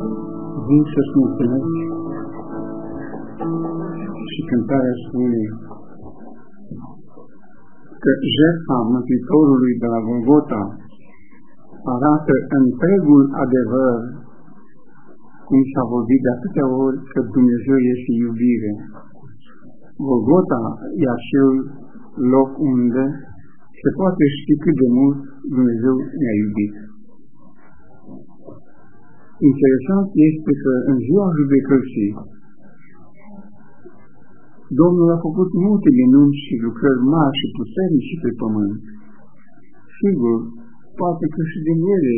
Vin să-ți mulțumesc și cântarea spune că jertfa Mântuitorului de la Golgota arată întregul adevăr cum s-a vorbit de atâtea ori că Dumnezeu este iubire. Golgota e acel loc unde se poate ști cât de mult Dumnezeu ne-a iubit. Interesant este că în ziua judecății Domnul a făcut multe minuni și lucrări mari și puternice pe pământ. Sigur, poate că și din ele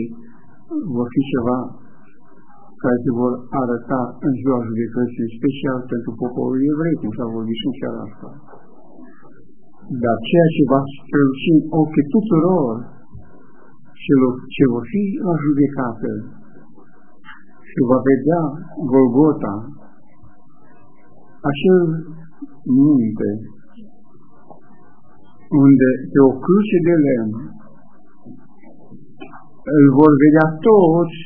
vor fi ceva care se vor arăta în ziua judecății, special pentru poporul evrei, cum s-a vorbit și în seara asta. Dar ceea ce va străluci în ochii tuturor celor ce vor fi la judecată și va vedea Golgota, acel munte unde pe o cruce de lemn îl vor vedea toți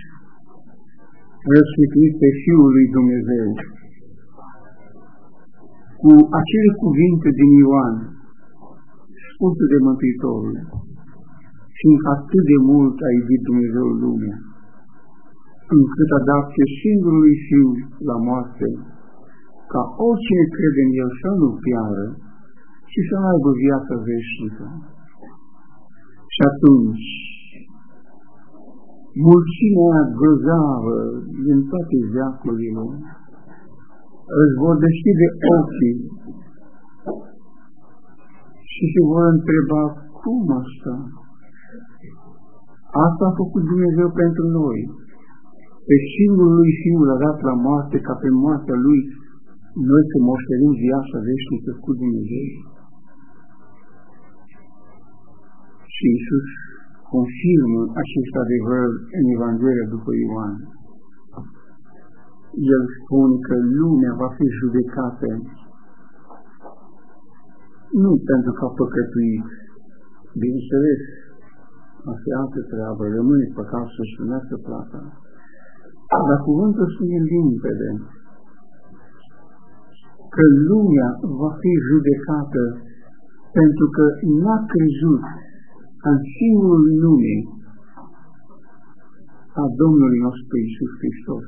răsplătit pe Fiul lui Dumnezeu. Cu acele cuvinte din Ioan, spuse de Mântuitorul, fiindcă atât de mult a iubit Dumnezeu lumea, încât a dat pe singurului Fiu la moarte, ca oricine crede în El să nu piară, și să aibă viața veșnică. Și atunci, mulțimea grozavă din toate veacurile își vor deschide ochii și se vor întreba cum asta? Asta a făcut Dumnezeu pentru noi. Pe singurul lui Fiul a dat la moarte ca pe moartea lui noi să moșterim viața veșnică cu Dumnezeu. Și Iisus confirmă acest adevăr în Evanghelia după Ioan. El spune că lumea va fi judecată nu pentru că a păcătuit, bineînțeles, asta e altă treabă, rămâne păcat să-și primească plata. Dar cuvântul spune limpede că lumea va fi judecată pentru că n-a crezut în singurul nume a Domnului nostru Iisus Hristos.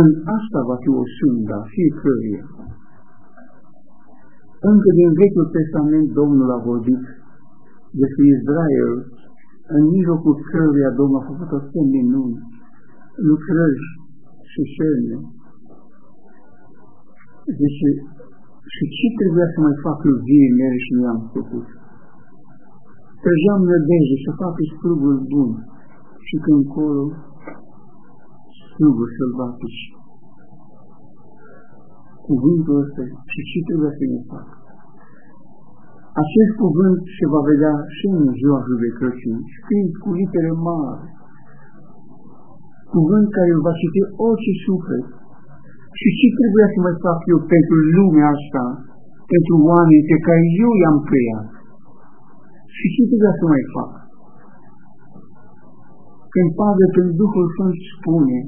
În asta va fi o sânda fiecăruia. Încă din Vechiul Testament Domnul a vorbit despre Israel, în mijlocul căruia Domnul a făcut o minuni, lucrări și semne. Deci, și ce trebuia să mai fac eu vie mele și nu am făcut? Trăgeam nădejde să facă strugul bun și când colo strugul sălbatici. Cuvântul ăsta și ce trebuie să ne facă? Acest cuvânt se va vedea și în ziua judecății, scris cu litere mari. Cuvânt care îl va citi orice suflet. Și ce trebuia să mai fac eu pentru lumea asta, pentru oameni pe care eu i-am creat? Și ce trebuia să mai fac? Când Pavel prin Duhul Sfânt spune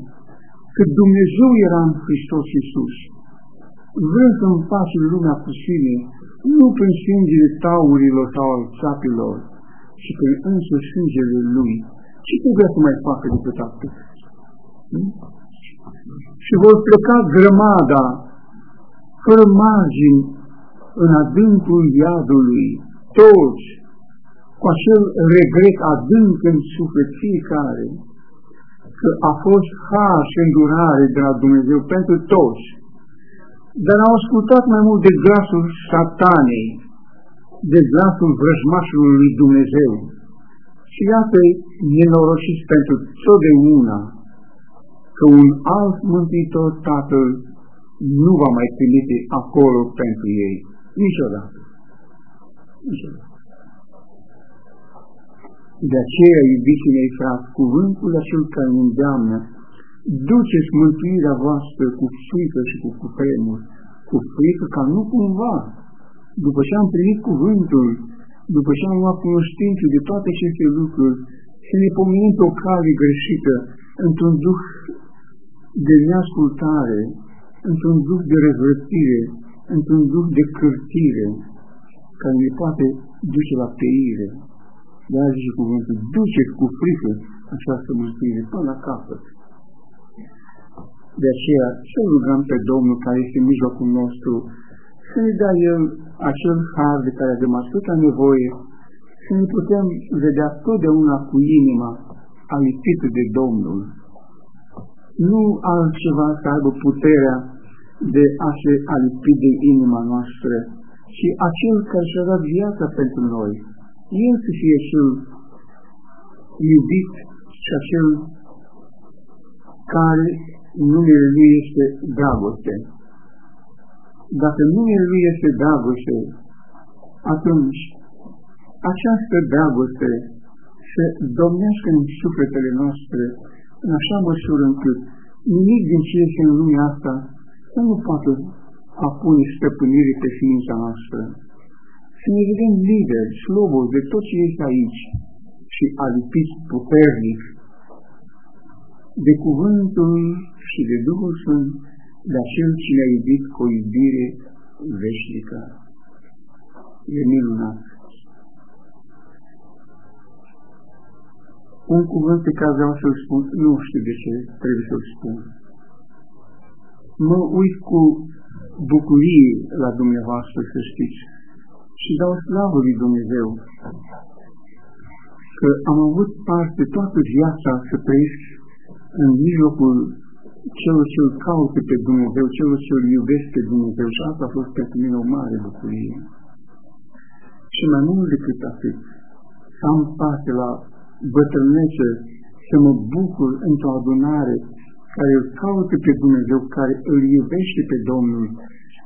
că Dumnezeu era în Hristos Iisus, vrând să împace lumea cu sine, nu prin sângele taurilor sau al țapilor, ci prin însuși sângele Lui. Ce trebuia să mai facă decât atât? Hmm? Și vor pleca grămada, fără margini, în adâncul iadului, toți, cu acel regret adânc în suflet fiecare, că a fost har și îndurare de la Dumnezeu pentru toți, dar au ascultat mai mult de glasul satanei, de glasul vrăjmașului lui Dumnezeu. Și iată nenorociți pentru totdeauna că un alt mântuitor Tatăl nu va mai trimite acolo pentru ei. Niciodată. Niciodată. De aceea, iubiții mei frate, cuvântul acel care ne îndeamnă, duceți mântuirea voastră cu frică și cu cutremur, cu frică ca nu cumva, după ce am primit cuvântul, după ce am luat cunoștință de toate aceste lucruri, să ne pomenim pe o cale greșită, într-un duh de neascultare, într-un duh de răzvrătire, într-un duh de cârtire, care ne poate duce la peire. De aia zice cuvântul, duceți cu frică această mântuire până la capăt. De aceea să rugăm pe Domnul care este în mijlocul nostru să ne dea El acel har de care avem atâta nevoie, să ne putem vedea totdeauna cu inima alipită de Domnul. Nu altceva să aibă puterea de a se alipi de inima noastră, ci acel care și-a dat viața pentru noi. El să fie cel iubit și acel care numele Lui este dragoste. Dacă numele Lui este dragoste, atunci această dragoste să domnească în sufletele noastre în așa măsură încât nimic din ce este în lumea asta să nu poată a pune stăpânire pe ființa noastră. Să ne vedem liberi, slobos de tot ce este aici și alipiți puternic de cuvântul și de Duhul Sfânt, de acel ce ne-a iubit cu o iubire veșnică. E minunat. Un cuvânt pe care vreau să-l spun, nu știu de ce trebuie să-l spun. Mă uit cu bucurie la dumneavoastră, să știți, și dau slavă lui Dumnezeu că am avut parte toată viața să trăiesc în mijlocul celor ce îl caută pe Dumnezeu, celor ce îl iubesc pe Dumnezeu și asta a fost pentru mine o mare bucurie. Și mai mult decât atât, să am parte la bătrânețe, să mă bucur într-o adunare care îl caută pe Dumnezeu, care îl iubește pe Domnul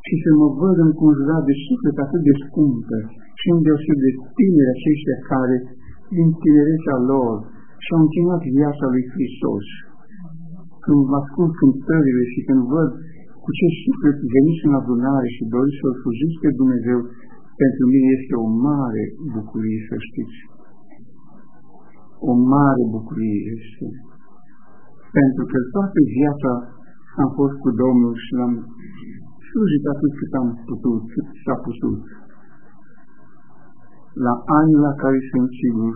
și să mă văd înconjurat de suflet atât de scumpă și îndeosebit de tineri aceștia care, din tinerețea lor, și-au închinat viața lui Hristos. Când ascult cântările și când văd cu ce suflet veniți în adunare și doriți să-L slujiți pe Dumnezeu, pentru mine este o mare bucurie, să știți. O mare bucurie este. Pentru că toată viața am fost cu Domnul și l-am slujit atât cât am putut, cât s-a putut. La anii la care sunt sigur,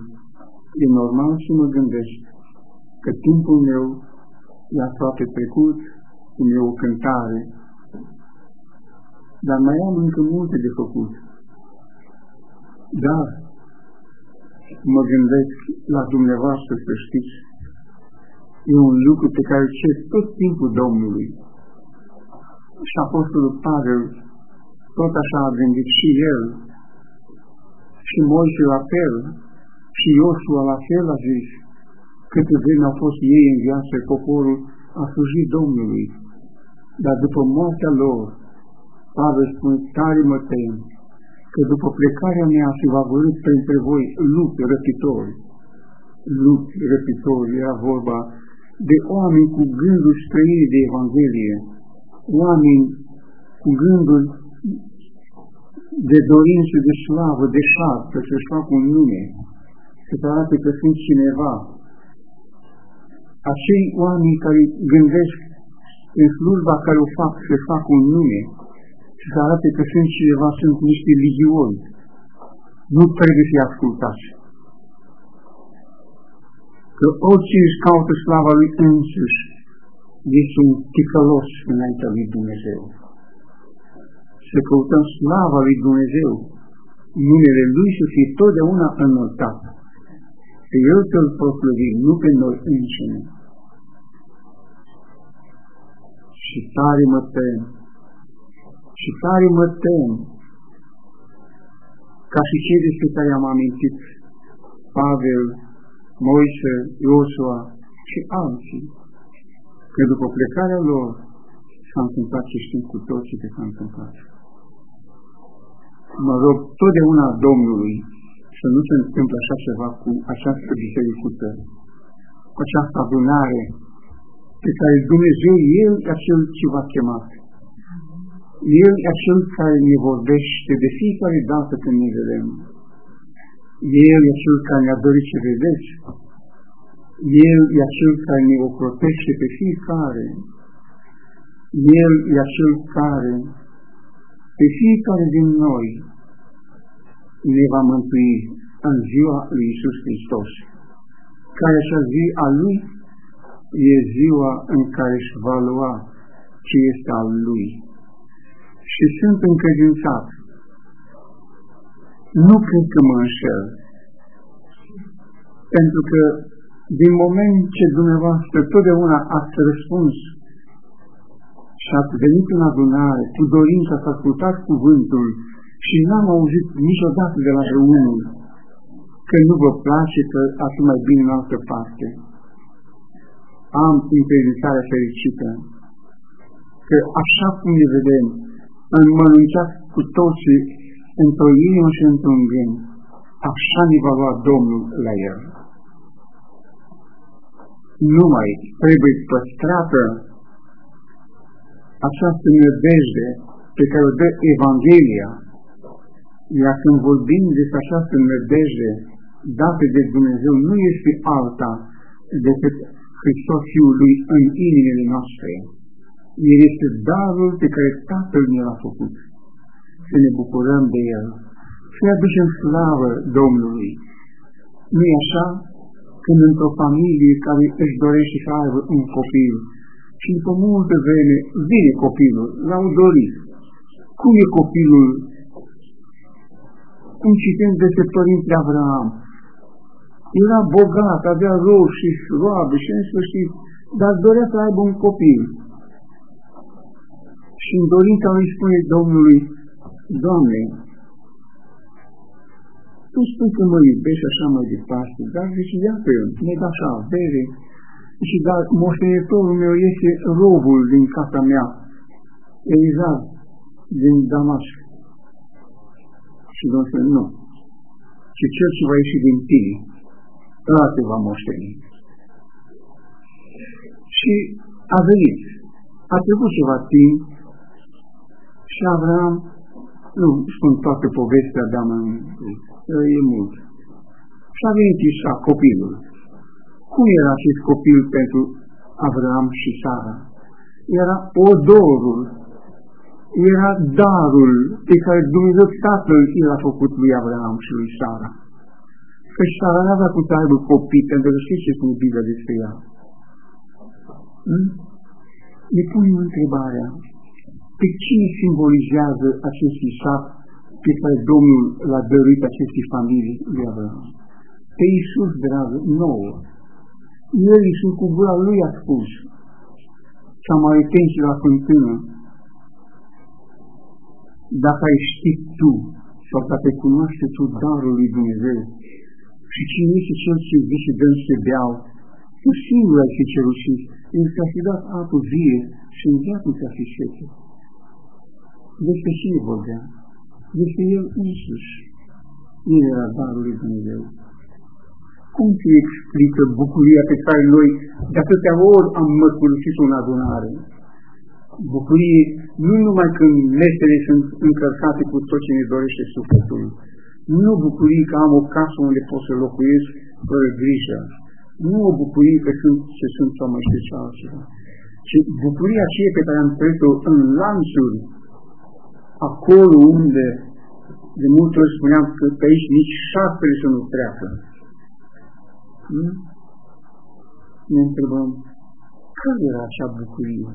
e normal să mă gândesc că timpul meu e aproape trecut, cum e o cântare, dar mai am încă multe de făcut. Dar mă gândesc la dumneavoastră să știți, e un lucru pe care cer tot timpul Domnului. Și Apostolul Pavel tot așa a gândit și el, și Moise la fel, și Iosua la fel a zis, câte vreme au fost ei în viață, poporul a slujit Domnului. Dar după moartea lor, Pavel spune, tare mă tem, că după plecarea mea se va vărât printre voi lupi răpitori. Lupi răpitori, era vorba de oameni cu gânduri străine de Evanghelie, oameni cu gânduri de dorință de slavă, de șartă, să-și facă un nume, să se arate că sunt cineva. Acei oameni care gândesc în slujba care o fac să facă un nume și să arate că sunt cineva, sunt niște ligioni. Nu trebuie să-i ascultați. Că orice își caută slava lui însuși este un ticălos înaintea lui Dumnezeu. Să căutăm slava lui Dumnezeu, numele Lui să fie totdeauna înălțat pe El să-L proslăvim, nu pe noi înșine. Și tare mă tem, și tare mă tem, ca și cei despre care am amintit, Pavel, Moise, Iosua și alții, că după plecarea lor s-a întâmplat ce știm cu toții că s-a întâmplat. Mă rog totdeauna Domnului să nu se întâmple așa ceva cu această bisericuță, cu această adunare pe care Dumnezeu, El e acel ce v-a chemat. El e acel care ne vorbește de fiecare dată când ne vedem. El e acel care ne-a dorit să vedeți. El e acel care ne ocrotește pe fiecare El e acel care pe fiecare din noi ne va mântui în ziua lui Iisus Hristos, care așa zi a Lui e ziua în care își va lua ce este al Lui. Și sunt încredințat. Nu cred că mă înșel, pentru că din moment ce dumneavoastră totdeauna ați răspuns și ați venit în adunare cu dorința să ascultați cuvântul și n-am auzit niciodată de la vreunul că nu vă place că ați mai bine în altă parte. Am încredințarea fericită că așa cum ne vedem, înmănâncați cu toții într-o inimă și într-un gând, așa ne va lua Domnul la el. Numai trebuie păstrată această nădejde pe care o dă Evanghelia, iar când vorbim despre această nădejde dată de Dumnezeu, nu este alta decât Hristos Fiul Lui în inimile noastre. El este darul pe care Tatăl ne l-a făcut. Să ne bucurăm de El. Să aducem slavă Domnului. nu e așa? Când într-o familie care își dorește să aibă un copil și după multă vreme vine copilul, l-au dorit. Cum e copilul? Cum citim despre Părintele Avram? Era bogat, avea roșii, roabe și în sfârșit, dar dorea să aibă un copil. Și în dorința lui spune Domnului, Doamne, Tu spui că mă iubești așa mai departe, dar zice, iată, ne da așa avere, și dar moștenitorul meu este robul din casa mea, Elizar, din Damasc. Și Domnul spune, nu, și cel ce va ieși din tine, ăla te va moșteni. Și a venit. A trecut ceva timp și Avram, nu spun toată povestea, dar e mult. Și a venit Isa, copilul. Cum era acest copil pentru Avram și Sara? Era odorul, era darul pe care Dumnezeu Tatăl și l-a făcut lui Avram și lui Sara. Că Sara n-avea cum să aibă copii, pentru că știți ce spune Biblia despre ea. Hmm? Ne punem întrebarea, pe cine simbolizează acest Isaac pe care Domnul l-a dăruit acestei familii lui Avram? Pe Iisus, dragă, nouă. El Iisus cu gura lui a spus, samaritenii la fântână, dacă ai ști tu sau dacă cunoaște tu darul lui Dumnezeu și cine este cel ce zice dăm să beau, tu singur ai fi cerut și el ți-a fi dat apă vie și în viață ți-a fi sete. Despre cine vorbea? Despre el însuși. El era darul lui Dumnezeu. Cum se explică bucuria pe care noi de atâtea ori am mărturisit-o în adunare? Bucurie nu numai când mesele sunt încărcate cu tot ce ne dorește sufletul, nu bucurie că am o casă unde pot să locuiesc fără grijă, nu o bucurie că sunt ce sunt sau mai știu ce altceva, ci bucuria aceea pe care am trăit-o în lanțuri, acolo unde de multe ori spuneam că pe aici nici șaptele să nu treacă. Hmm? Ne întrebăm, care era acea bucurie?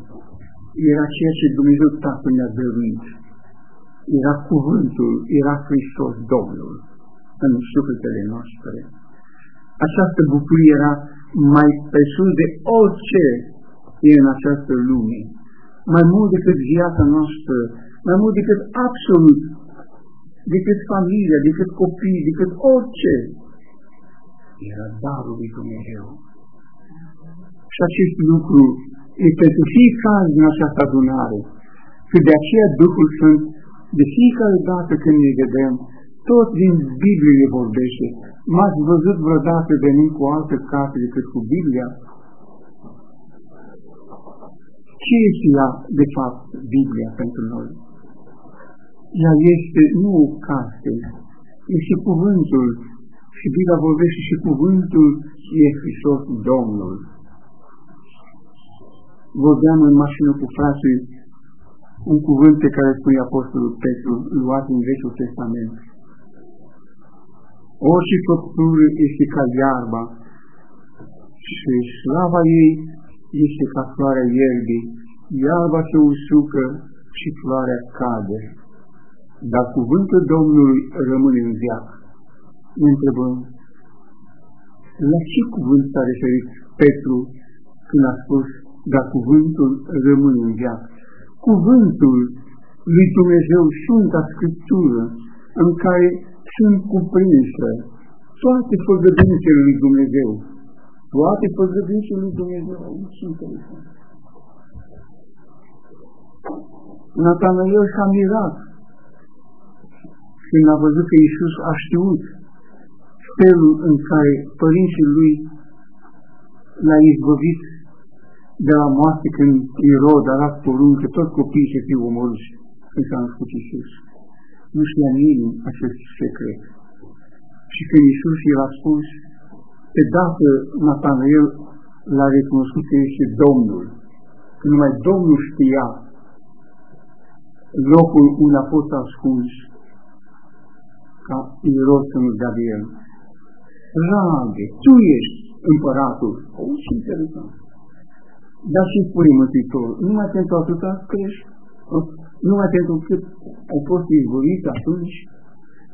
Era ceea ce Dumnezeu Tatăl ne-a dăruit. Era cuvântul, era Hristos Domnul în sufletele noastre. Această bucurie era mai presus de orice e în această lume, mai mult decât viața noastră, mai mult decât absolut, decât familia, decât copii, decât orice. Era darul lui Dumnezeu. Și acest lucru e pentru fiecare din această adunare. Că de aceea Duhul Sfânt, de fiecare dată când ne vedem, tot din Biblie vorbește. M-ați văzut vreodată venind cu altă carte decât cu Biblia? Ce este ea, de fapt, Biblia pentru noi? Ea este nu o carte, este cuvântul. Și Biblia vorbește și cuvântul e Hristos Domnul. vorbeam în mașină cu frații un cuvânt pe care spune Apostolul Petru, luat în Vechiul Testament. Orice făptură este ca iarba și slava ei este ca floarea ierbii. Iarba se usucă și floarea cade. Dar cuvântul Domnului rămâne în viață. Ne întrebăm, la ce cuvânt s-a referit Petru când a spus, dar cuvântul rămâne în viață? Cuvântul lui Dumnezeu, Sfânta Scriptură, în care sunt cuprinse toate făgăduințele lui Dumnezeu. Toate făgăduințele lui Dumnezeu. Aici interesant. Natanael s-a mirat când a văzut că Iisus a știut felul în care părinții lui l-a izbăvit de la moarte când Irod a dat poruncă tot copiii să fie omorâți când s-a născut Iisus. Nu știa nimeni acest secret. Și când Iisus i a spus, pe dată Natanael l-a recunoscut că este Domnul. Că numai Domnul știa locul unde a fost ascuns ca Irod să nu dea de el. Rage, tu ești împăratul. O, ce interesant. Dar și spune Mântuitorul, numai pentru atâta crești, numai pentru cât ai fost izvorit atunci,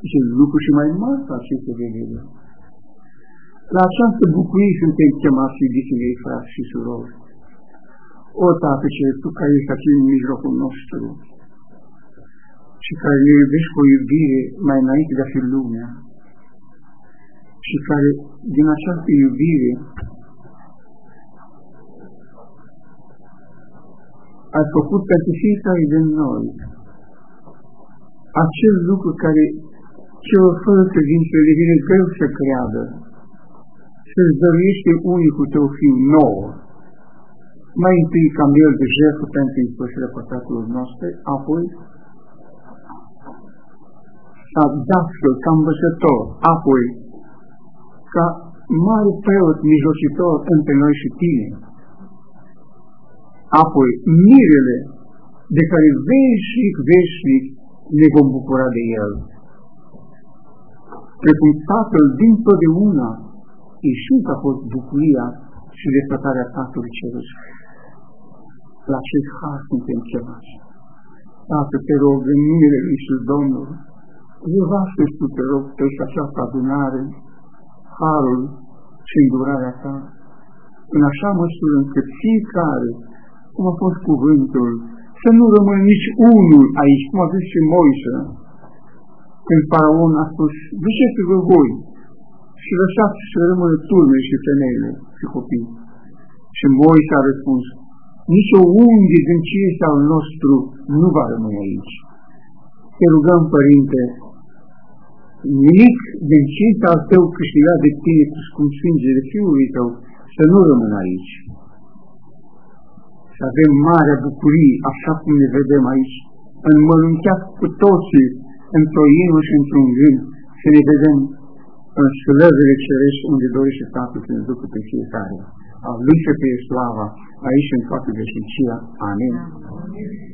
și lucru și mai mari aceste vedere. La această bucurie suntem chemați, iubiții mei, frați și surori. O, Tată, ce Tu care ești aici în mijlocul nostru și care ne iubești cu o iubire mai înainte de a fi lumea și care din această iubire ai făcut pentru fiecare din noi acel lucru care celor fără credință le vine greu să creadă, să-ți dăruiește unicul tău fiu nouă, mai întâi ca miel de jertfă pentru ispășirea păcatelor noastre, apoi ca dascăl, ca învățător, apoi ca mare preot mijlocitor între noi și tine, apoi mirele de care veșnic, veșnic ne vom bucura de el. Precum Tatăl din totdeauna, Iisus a fost bucuria și dreptătarea Tatălui Ceresc. La acest har suntem chemați. Tată, te rog, în numele Lui Iisus Domnul, Revaște tu, te rog, peste această adunare, harul și îndurarea ta, în așa măsură încât fiecare, cum a fost cuvântul, să nu rămână nici unul aici, cum a zis și Moise, când faraon a spus, duceți-vă voi și lăsați să rămână turme și femeile și copii. Și Moise a răspuns, nici o unghie din ce este al nostru nu va rămâne aici. Te rugăm, Părinte, nimic din ce al tău câștigat de tine cu sângele Fiului tău să nu rămână aici. Să avem mare bucurie, așa cum ne vedem aici, înmăluncheat cu toții într-o inimă și într-un gând, să ne vedem în slăvele cerești unde dorește Tatăl să ne ducă pe fiecare. A Lui să fie slava, aici în toată veșnicia. Amin. Amin.